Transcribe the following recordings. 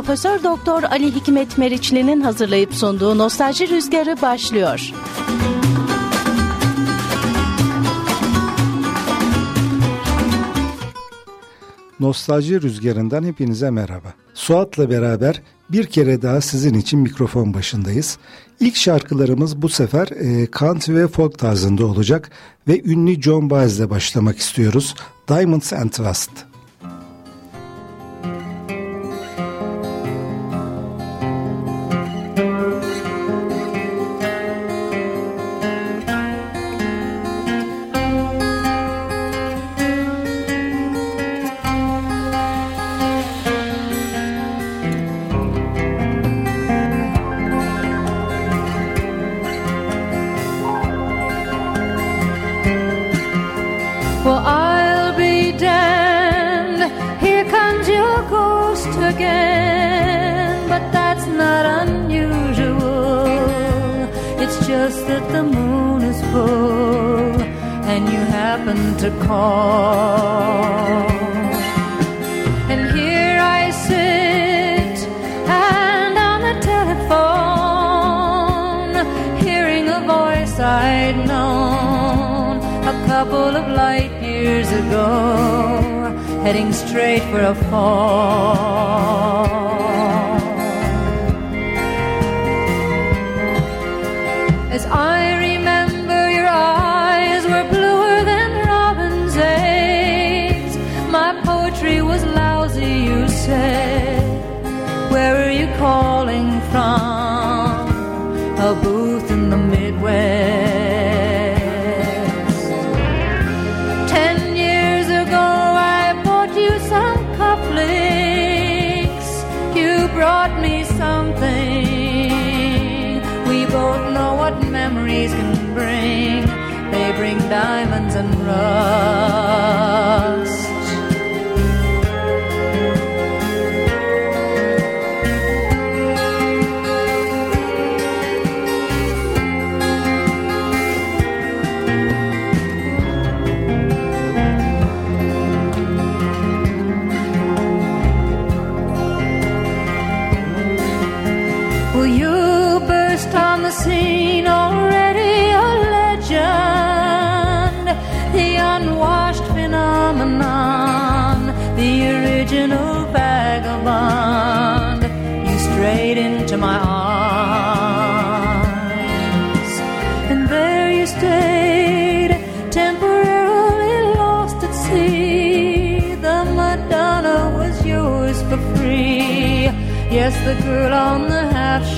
Profesör Doktor Ali Hikmet Meriçli'nin hazırlayıp sunduğu Nostalji Rüzgarı başlıyor. Nostalji Rüzgarı'ndan hepinize merhaba. Suat'la beraber bir kere daha sizin için mikrofon başındayız. İlk şarkılarımız bu sefer e, country ve folk tarzında olacak ve ünlü John Baez'le başlamak istiyoruz. Diamonds and Trust. a boo.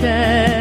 share.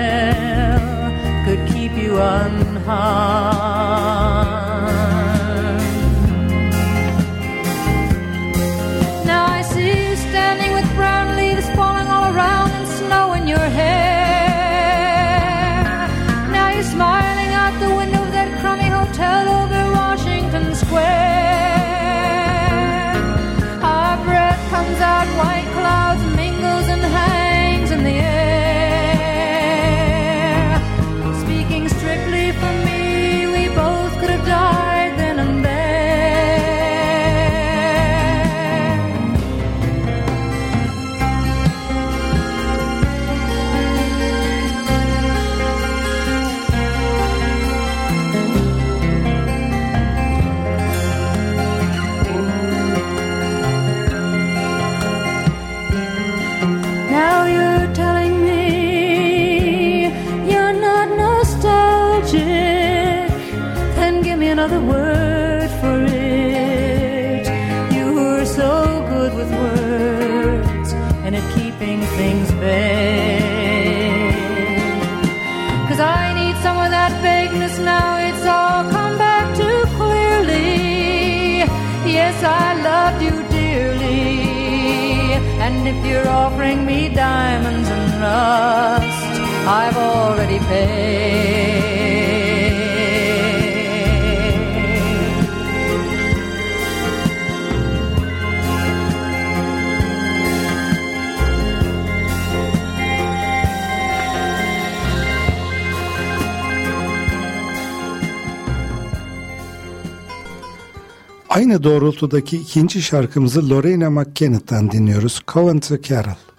Doğrultudaki ikinci şarkımızı Lorena McKennett'tan dinliyoruz. Coventry Carol.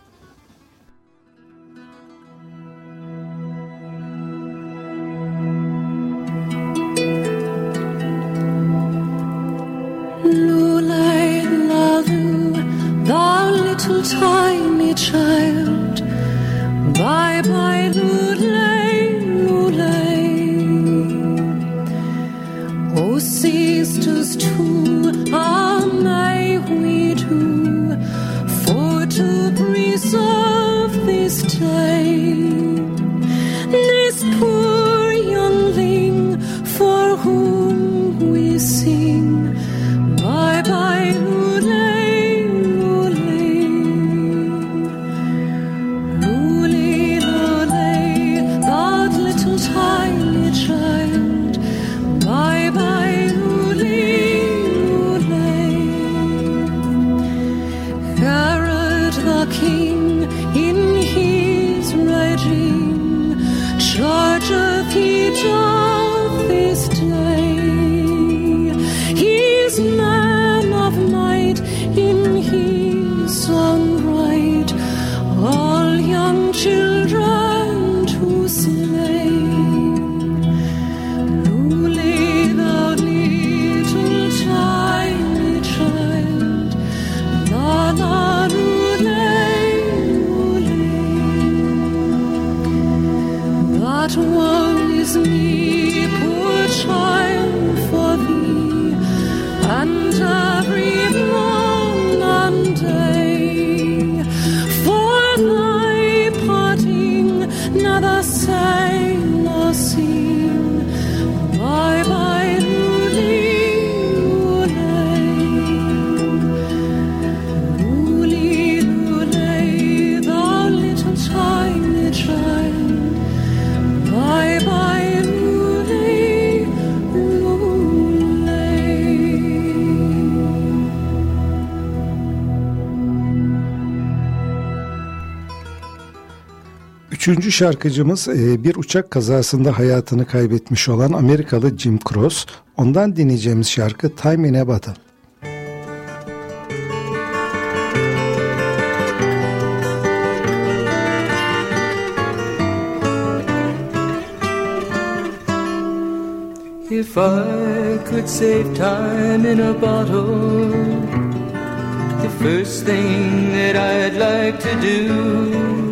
see Üçüncü şarkıcımız e, bir uçak kazasında hayatını kaybetmiş olan Amerikalı Jim Cross. Ondan dinleyeceğimiz şarkı Time in a Bottle. If I could save time in a bottle, the first thing that I'd like to do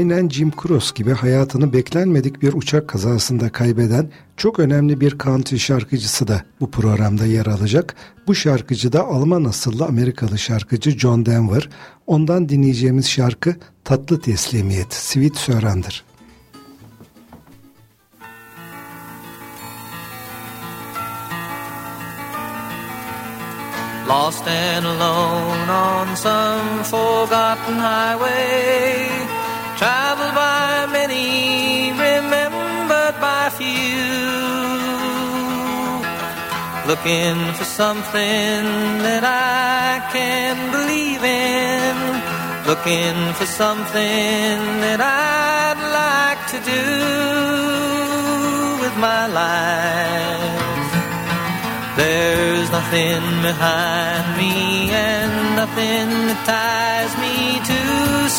Aynen Jim Cross gibi hayatını beklenmedik bir uçak kazasında kaybeden çok önemli bir country şarkıcısı da bu programda yer alacak. Bu şarkıcı da Alman asıllı Amerikalı şarkıcı John Denver. Ondan dinleyeceğimiz şarkı Tatlı Teslimiyet, Sweet Surrender. lost and alone on some forgotten highway, traveled by many, remembered by few. Looking for something that I can believe in, looking for something that I'd like to do with my life. There's nothing behind me and nothing that ties me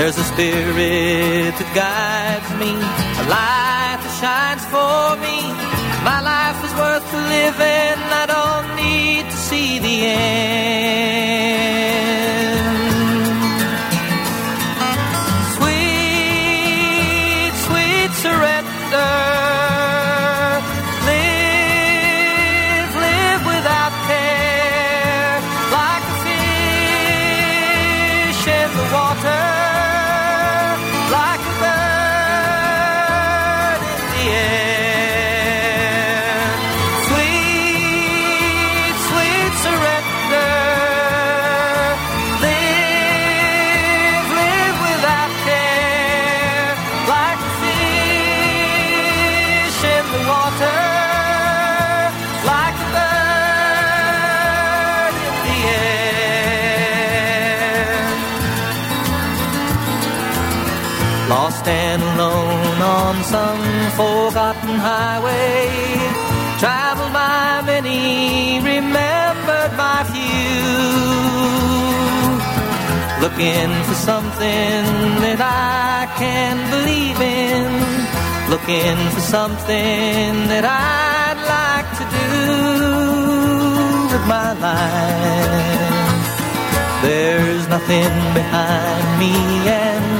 There's a spirit that guides me, a light that shines for me. My life is worth living, I don't need to see the end. Some forgotten highway, traveled by many, remembered by few. Looking for something that I can believe in. Looking for something that I'd like to do with my life. There's nothing behind me and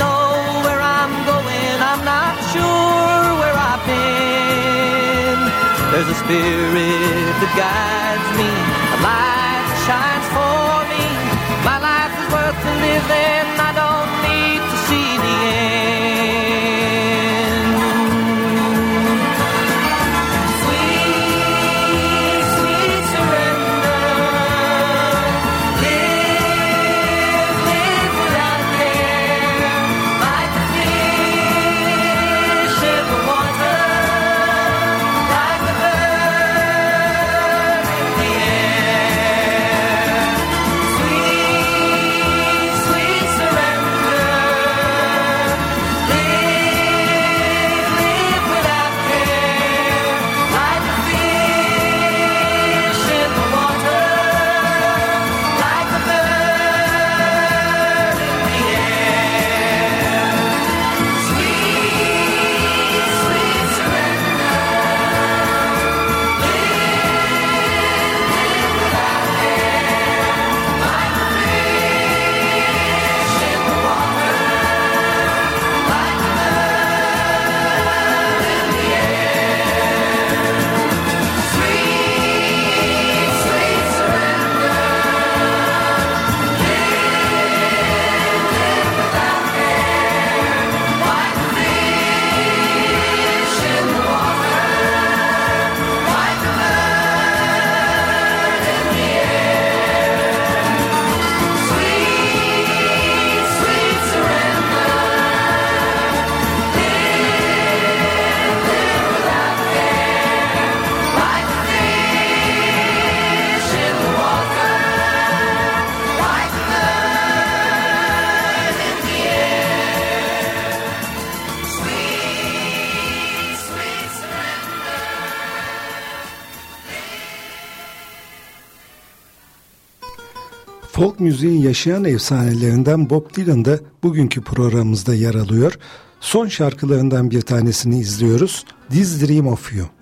spirit that guides me, a light shines for me. My life is worth living. folk müziğin yaşayan efsanelerinden Bob Dylan da bugünkü programımızda yer alıyor. Son şarkılarından bir tanesini izliyoruz. This Dream of You.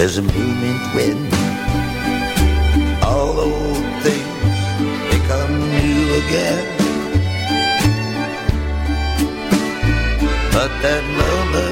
There's a movement when all old things become new again. But that love.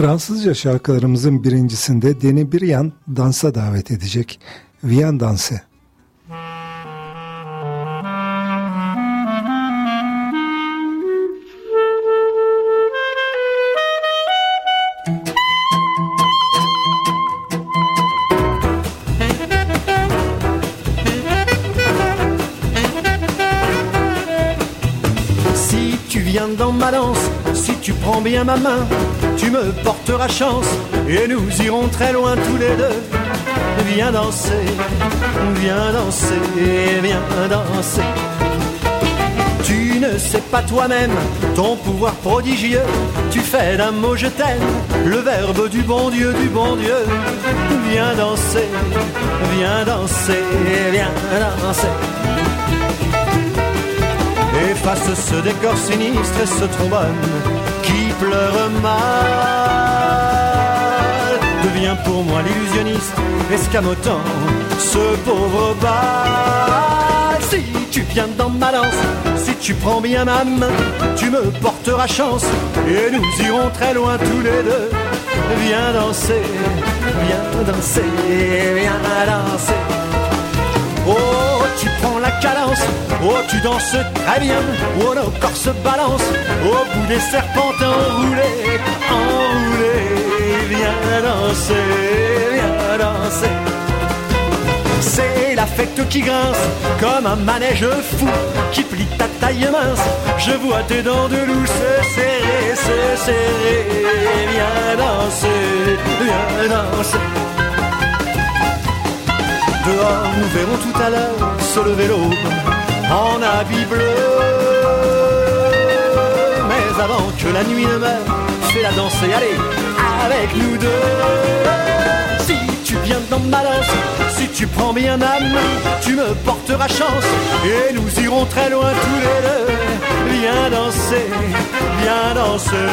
Fransızca şarkılarımızın birincisinde Deni bir yan dansa davet edecek. Vian Danse. Si tu viens dans ma danse, si tu prends bien ma main, tu me porteras chance et nous irons très loin tous les deux. Viens danser, viens danser, viens danser. Tu ne sais pas toi-même ton pouvoir prodigieux. Tu fais d'un mot je t'aime le verbe du bon Dieu, du bon Dieu. Viens danser, viens danser, viens danser. Efface ce décor sinistre et ce trombone pleure mal. Deviens pour moi l'illusionniste, escamotant ce pauvre bal. Si tu viens dans ma danse, si tu prends bien ma main, tu me porteras chance et nous irons très loin tous les deux. Viens danser, viens danser, viens danser. Oh, oh, tu danses très bien, oh, nos corps se balancent, au bout des serpentins enroulés, enroulés, viens danser, viens danser. C'est la qui grince, comme un manège fou, qui plie ta taille mince, je vois tes dents de loup se serrer, se serrer, viens danser, viens danser. Dehors, nous verrons tout à l'heure se lever l'aube en habit bleu. Mais avant que la nuit ne meure, fais la danse et allez avec nous deux. Si tu viens dans ma danse, si tu prends bien main, tu me porteras chance et nous irons très loin tous les deux. Viens danser, viens danser,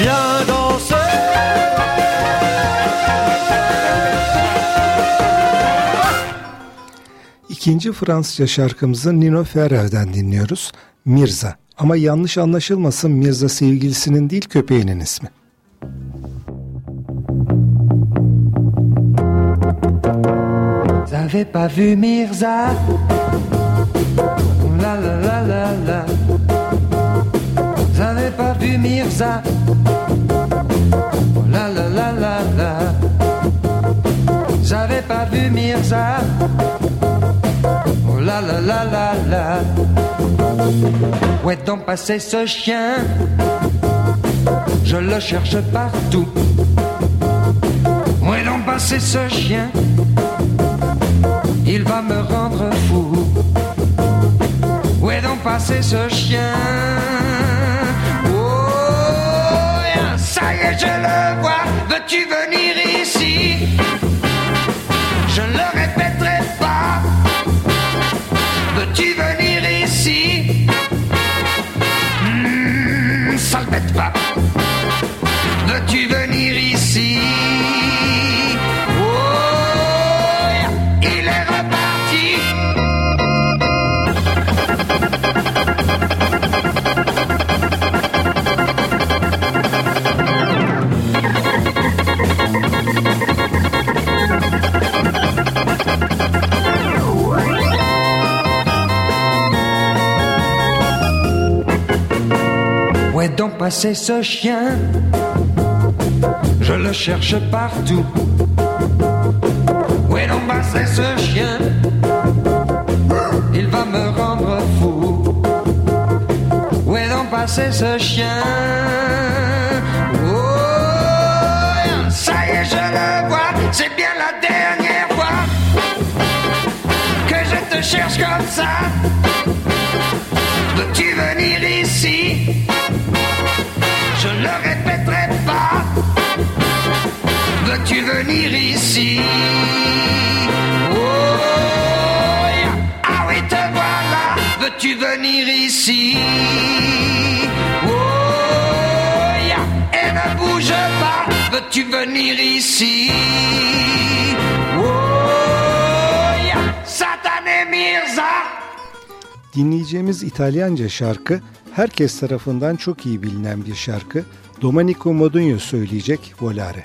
viens danser. İkinci Fransızca şarkımızı Nino Ferrer'den dinliyoruz. Mirza. Ama yanlış anlaşılmasın Mirza sevgilisinin değil köpeğinin ismi. Avez pas vu Mirza La la la la la avez pas vu Mirza La la la la la avez pas vu Mirza la la la la la. Où est donc passé ce chien? Je le cherche partout. Où est donc passé ce chien? Il va me rendre fou. Où est donc passé ce chien? Oh, ça y est, je le vois. Veux-tu venir ici? pas. Ne tu veux donc passé ce chien Je le cherche partout. Où est donc passé ce chien? Il va me rendre fou. Où est donc passé ce chien? Oh, ça y est, je le vois. C'est bien la dernière fois que je te cherche comme ça. Ne répéterai pas. Veux-tu venir ici Oh. Ah oui, te voilà. Veux-tu venir ici Oh. Et ne bouge pas. Veux-tu venir ici Dinleyeceğimiz İtalyanca şarkı herkes tarafından çok iyi bilinen bir şarkı. Domenico Modugno söyleyecek Volare.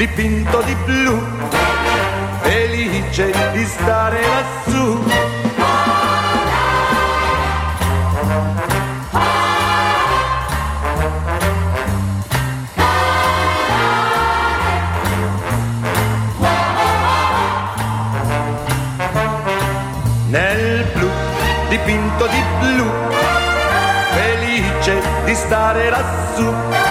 dipinto di blu, felice di stare lassù. Nel blu, dipinto di blu, felice di stare lassù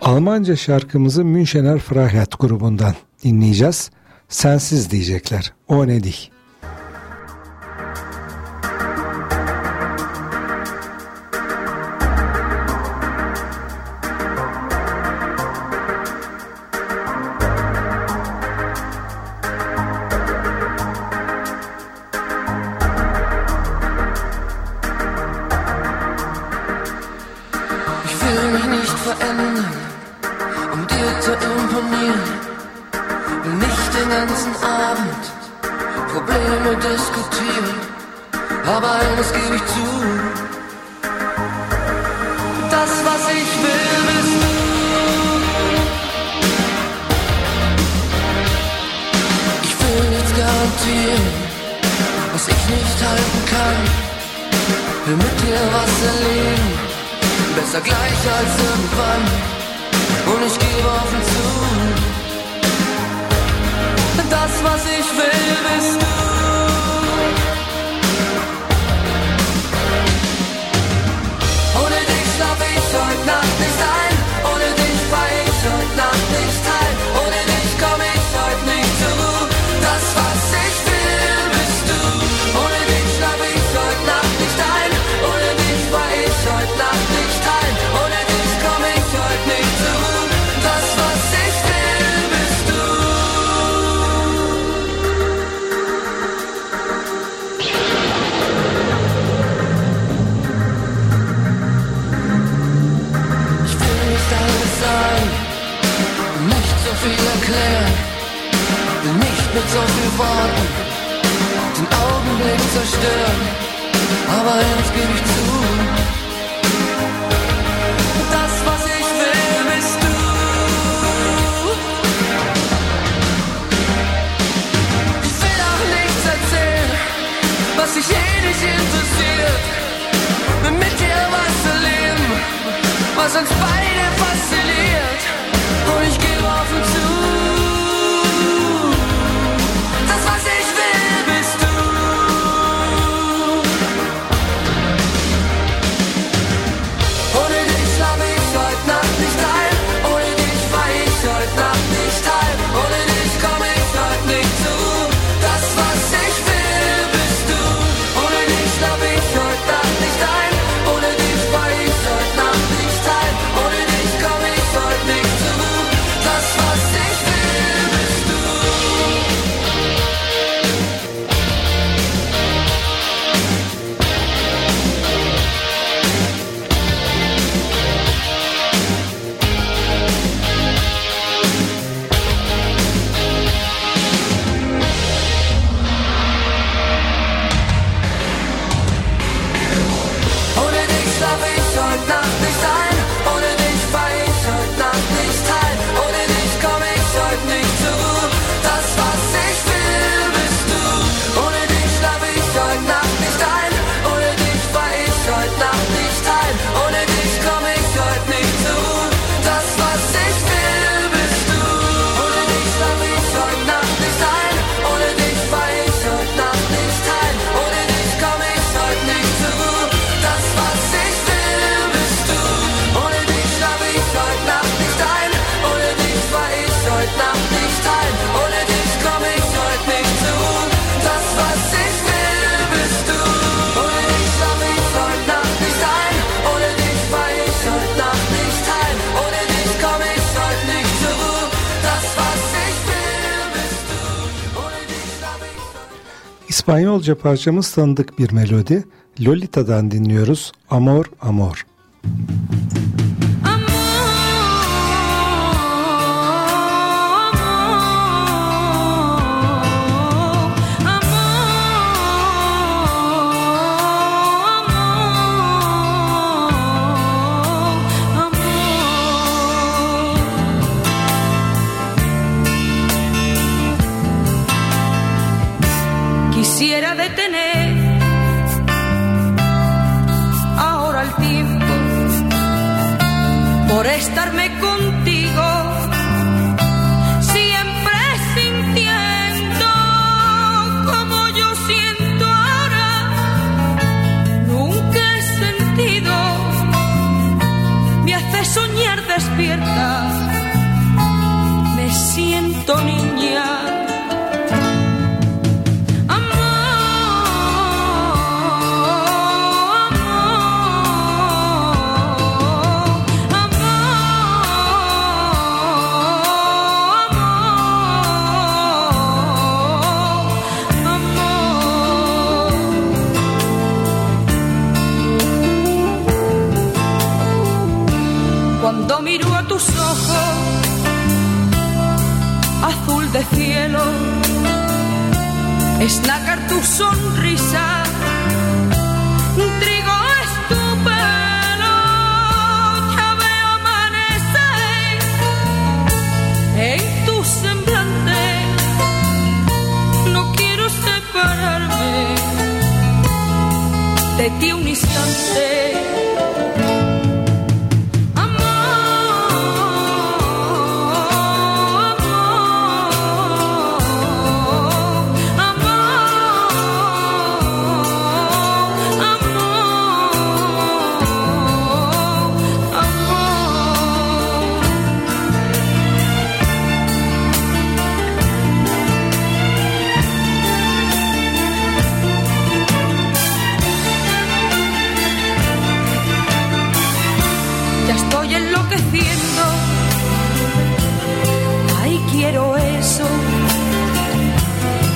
Almanca şarkımızı Münchener Freiheit grubundan dinleyeceğiz. Sensiz diyecekler. O ne değil. will mit dir was erleben. Besser gleich als irgendwann. Und ich gebe offen zu, das was ich will bist du. Ohne dich schlaf ich heute Nacht nicht ein. mit so viel Worten den Augenblick zerstören, aber eins gebe ich zu. Das, was ich will, bist du. Ich will auch nichts erzählen, was dich eh nicht interessiert. Mit dir was erleben, was uns beide fasziniert. Und ich gebe offen zu. İspanyolca parçamız tanıdık bir melodi. Lolita'dan dinliyoruz. Amor, amor.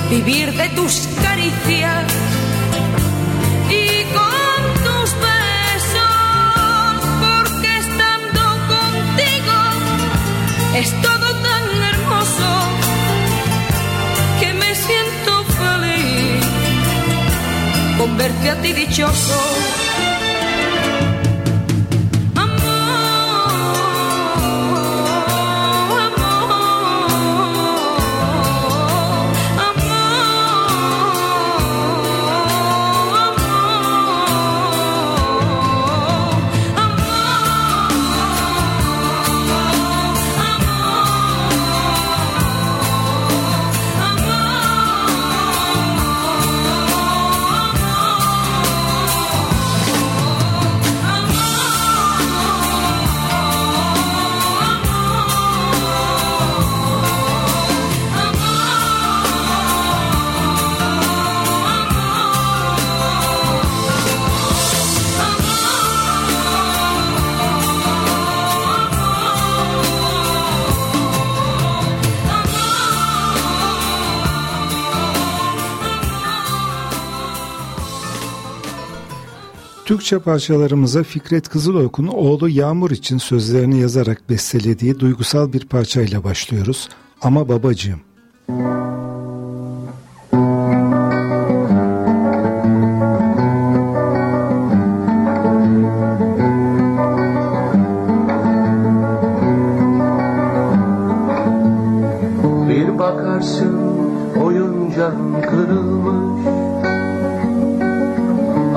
Vivir de tus caricias y con tus besos. Porque estando contigo es todo tan hermoso que me siento feliz con verte a ti dichoso. Türkçe parçalarımıza Fikret Kızılok'un oğlu Yağmur için sözlerini yazarak bestelediği duygusal bir parçayla başlıyoruz. Ama babacığım. Bir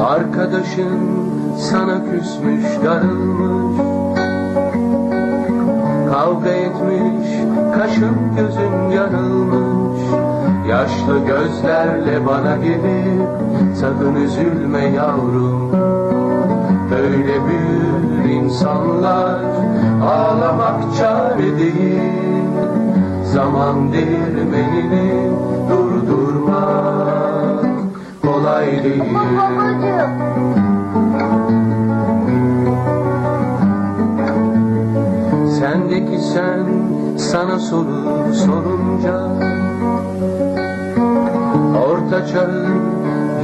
Arkadaşın sana küsmüş darılmış. Kavga etmiş kaşın gözün yarılmış Yaşlı gözlerle bana gelip Sakın üzülme yavrum. Böyle büyür insanlar Ağlamak çare değil. Zaman değirmenini kolay değil Sendeki sen sana sorur sorunca Orta çağın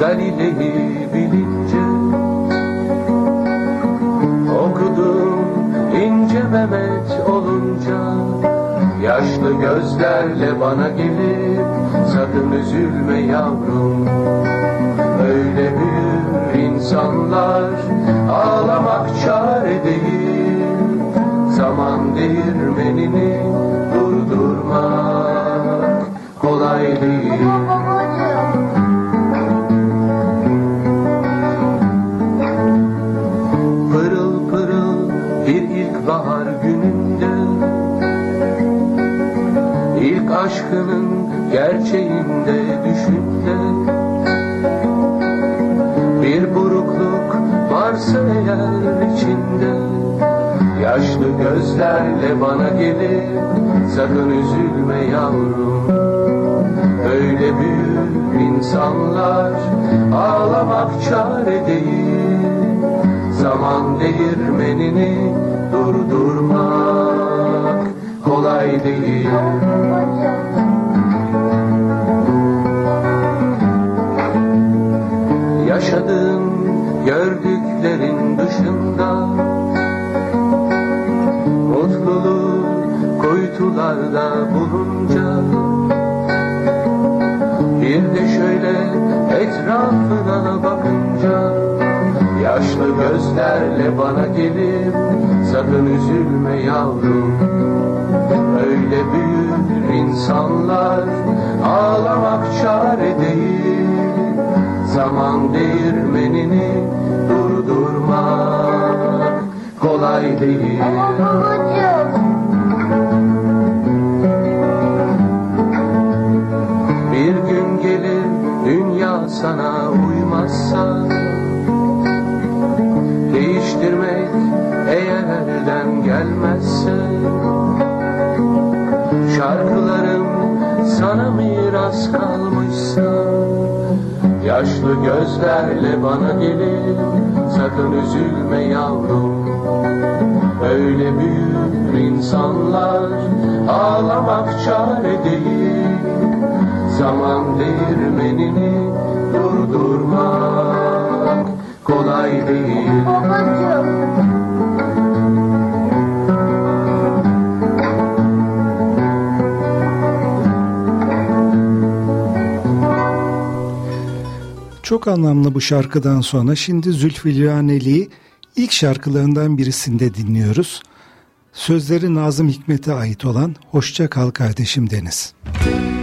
Galile'yi bilince Okudum ince Mehmet olunca Yaşlı gözlerle bana gelip Sakın üzülme yavrum Ağlamak çare değil Zaman değirmenini durdurmak kolay değil. Pırıl pırıl bir ilkbahar gününde İlk aşkının gerçeğinde düşünde Bir burukluk varsa eğer içinde Yaşlı gözlerle bana gelip Sakın üzülme yavrum. Öyle büyük insanlar Ağlamak çare değil. Zaman değirmenini durdurmak kolay değil. Yaşadığım gördüklerin dışında. Mutluluğu kuytularda bulunca. Bir de şöyle etrafına bakınca. Yaşlı gözlerle bana gelip Sakın üzülme yavrum. Öyle büyür insanlar Ağlamak çare değil. Zaman değirmenini durdurmak kolay değil. Bir gün gelir dünya sana uymazsa Değiştirmek eğer elden gelmezse Şarkılarım sana miras kalmışsa Yaşlı gözlerle bana gelip Sakın üzülme yavrum. Öyle büyür insanlar Ağlamak çare değil. Zaman değirmenini durdurmak kolay değil Çok anlamlı bu şarkıdan sonra şimdi Zülfü Livaneli'yi ilk şarkılarından birisinde dinliyoruz. Sözleri Nazım Hikmet'e ait olan Hoşça Kal Kardeşim Deniz. İşte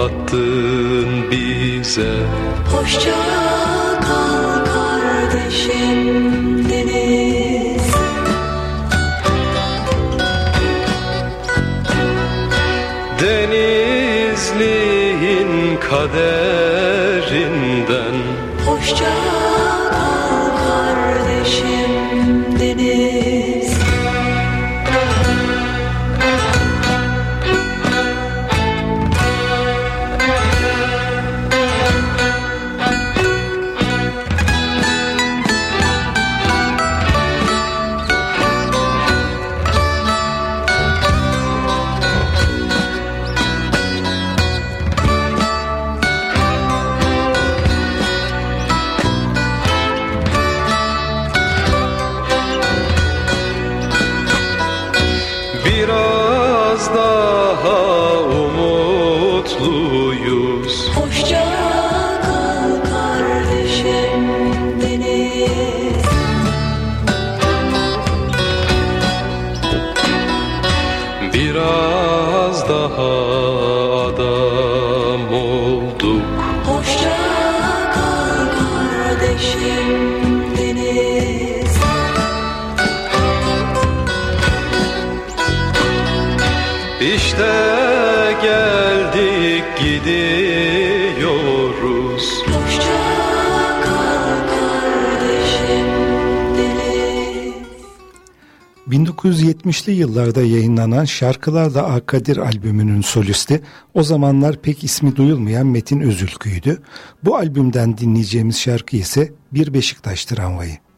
anlattın bize. Hoşça kal kardeşim kardeşim deniz. Denizliğin kaderinden. Hoşça 1970'li yıllarda yayınlanan Şarkılarla Akadir albümünün solisti o zamanlar pek ismi duyulmayan Metin Özülkü'ydü. Bu albümden dinleyeceğimiz şarkı ise Bir Beşiktaş Tramvayı.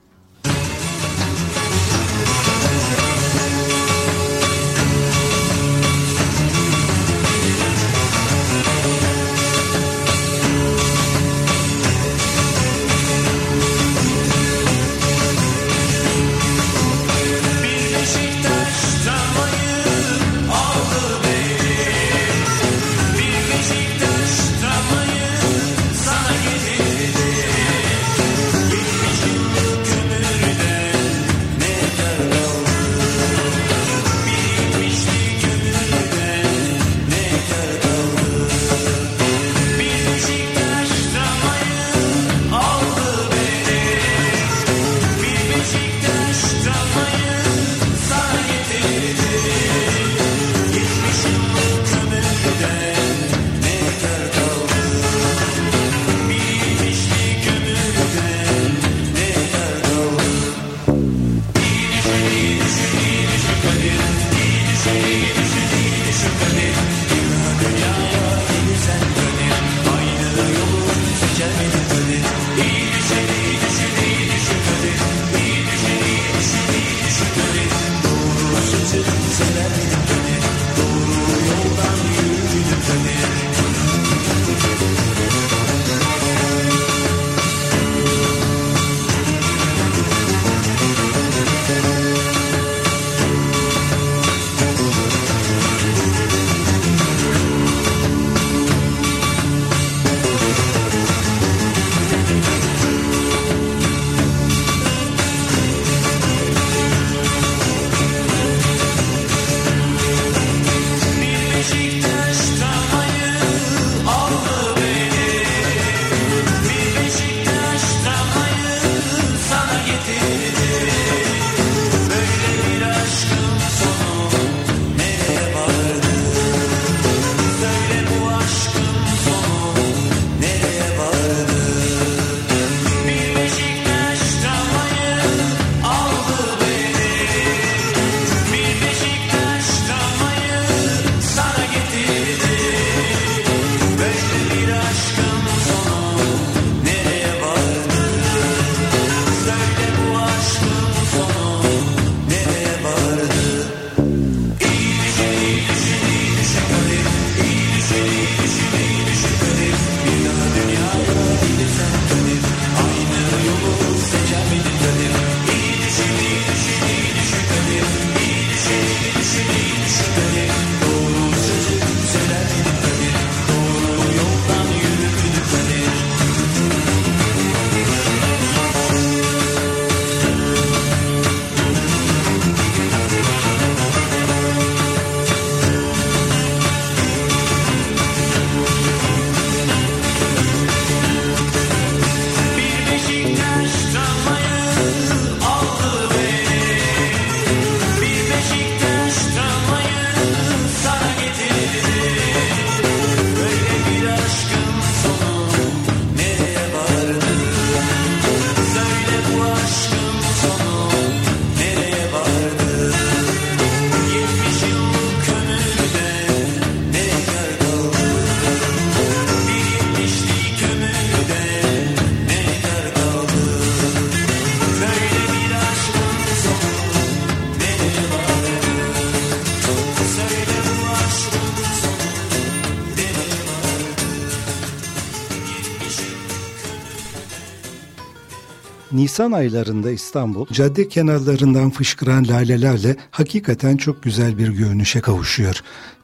Nisan aylarında İstanbul cadde kenarlarından fışkıran lalelerle hakikaten çok güzel bir görünüşe kavuşuyor.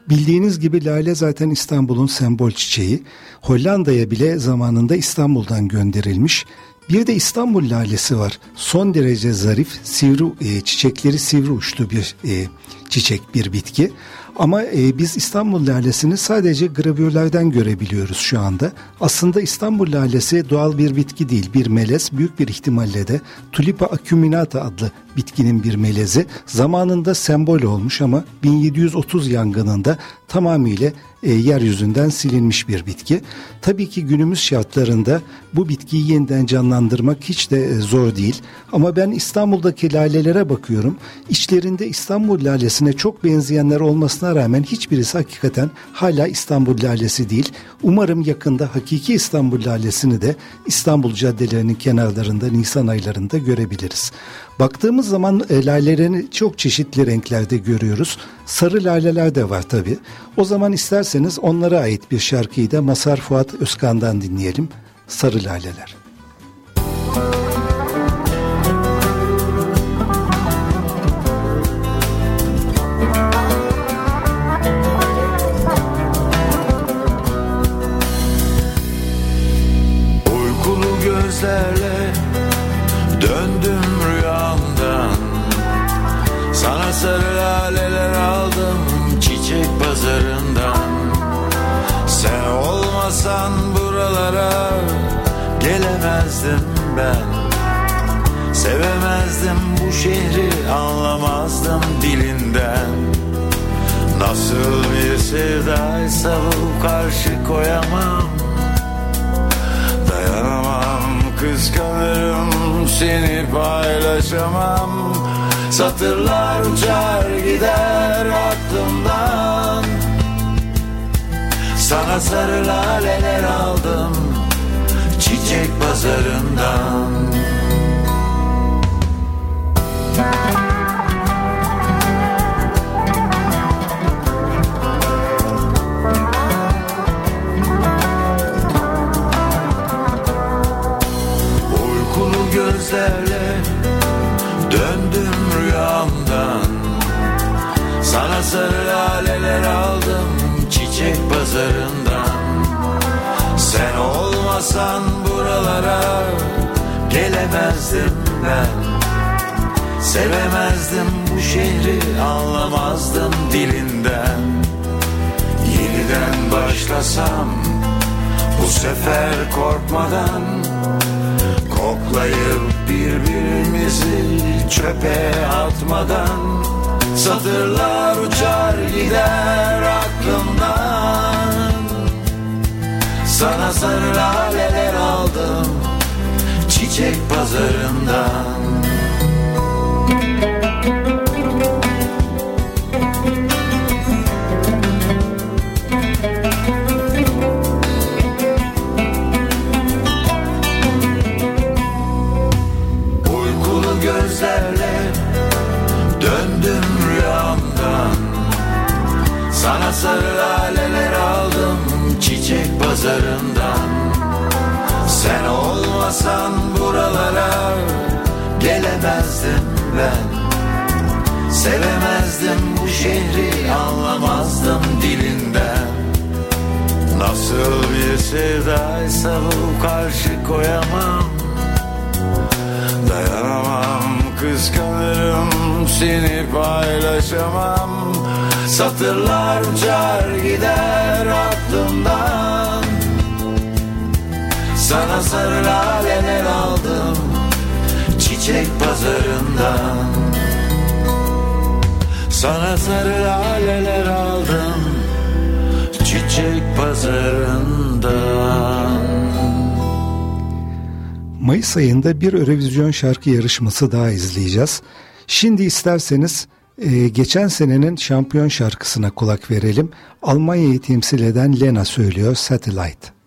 Bildiğiniz gibi lale zaten İstanbul'un sembol çiçeği. Hollanda'ya bile zamanında İstanbul'dan gönderilmiş. Bir de İstanbul lalesi var. Son derece zarif, sivri e, çiçekleri sivri uçlu bir e, çiçek, bir bitki. Ama e, biz İstanbul lalesini sadece gravürlerden görebiliyoruz şu anda. Aslında İstanbul lalesi doğal bir bitki değil, bir melez. Büyük bir ihtimalle de Tulipa acuminata adlı bitkinin bir melezi. Zamanında sembol olmuş ama 1730 yangınında tamamıyla e, yeryüzünden silinmiş bir bitki. Tabii ki günümüz şartlarında bu bitkiyi yeniden canlandırmak hiç de e, zor değil. Ama ben İstanbul'daki lalelere bakıyorum. İçlerinde İstanbul lalesine çok benzeyenler olmasına rağmen hiçbirisi hakikaten hala İstanbul lalesi değil. Umarım yakında hakiki İstanbul lalesini de İstanbul caddelerinin kenarlarında Nisan aylarında görebiliriz. Baktığımız zaman e, lalelerini çok çeşitli renklerde görüyoruz. Sarı laleler de var tabi. O zaman isterseniz onlara ait bir şarkıyı da Masar Fuat Özkan'dan dinleyelim. Sarı Laleler. Olmasan buralara gelemezdim ben. Sevemezdim bu şehri anlamazdım dilinden. Nasıl bir sevdaysa bu karşı koyamam. Dayanamam kıskanırım seni paylaşamam. Satırlar uçar gider aklımdan Sana sarı laleler aldım çiçek pazarından. Uykulu gözlerle döndüm rüyamdan. Sana sarı laleler aldım çiçek pazarından. Sen olmasan buralara gelemezdim ben. Sevemezdim bu şehri anlamazdım dilinden. Yeniden başlasam bu sefer korkmadan Koklayıp birbirimizi çöpe atmadan. Satırlar uçar gider aklımdan Sana sarı laleler aldım çiçek pazarından. Uykulu gözlerle döndüm rüyamdan. Sana sarı laleler aldım çiçek pazarından. Sen olmasan buralara gelemezdim ben. Sevemezdim bu şehri anlamazdım dilinden. Nasıl bir sevdaysa bu karşı koyamam. Dayanamam kıskanırım seni paylaşamam. Satırlar uçar gider aklımdan Sana sarı laleler aldım çiçek pazarından Sana sarı laleler aldım çiçek pazarından Mayıs ayında bir Eurovision şarkı yarışması daha izleyeceğiz. Şimdi isterseniz e, geçen senenin şampiyon şarkısına kulak verelim. Almanya'yı temsil eden Lena söylüyor Satellite.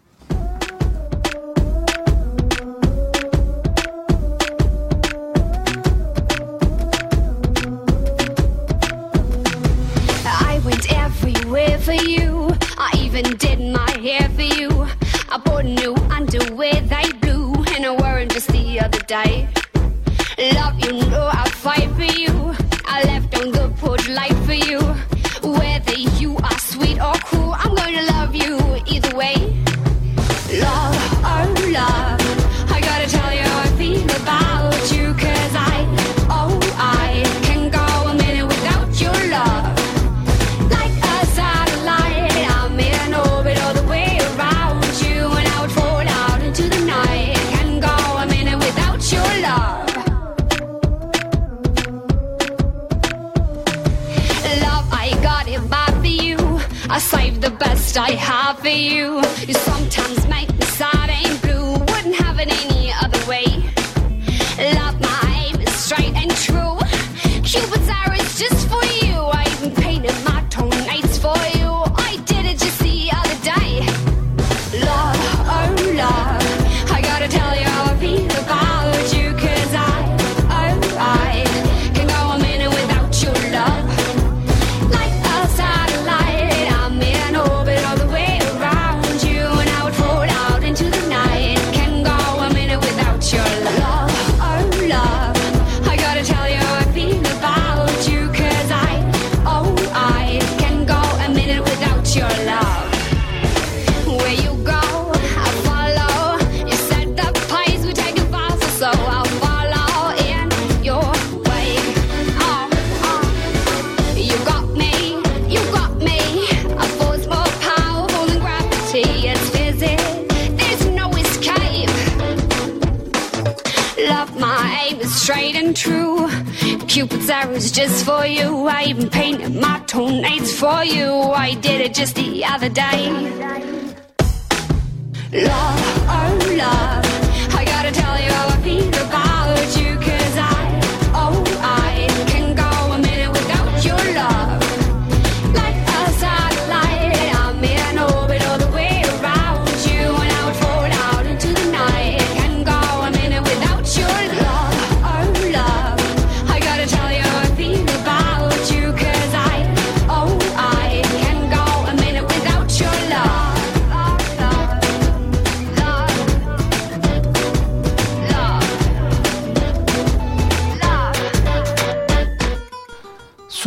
for you. for you. You sometimes just for you. I even painted my toenails for you. I did it just the other day. Love.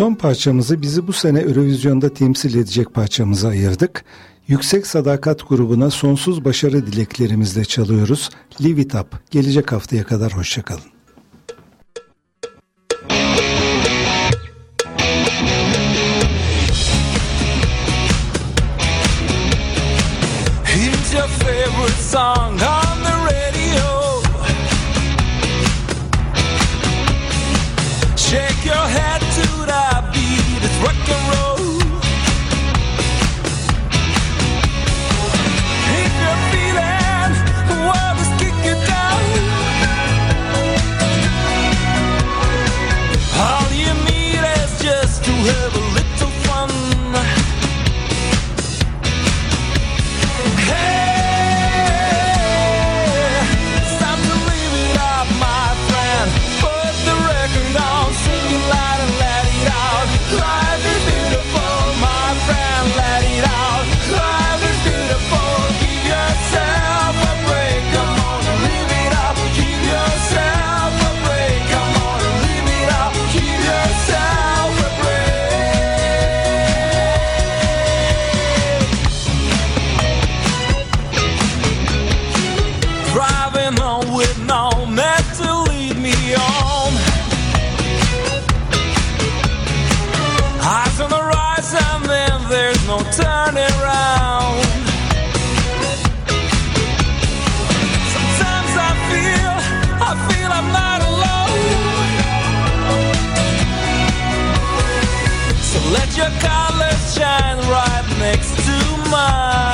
Son parçamızı bizi bu sene Eurovizyon'da temsil edecek parçamıza ayırdık. Yüksek Sadakat grubuna sonsuz başarı dileklerimizle çalıyoruz. Live it up. Gelecek haftaya kadar hoşçakalın. Here's your. turn around. Sometimes I feel, I feel I'm not alone. So let your colors shine right next to mine.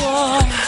我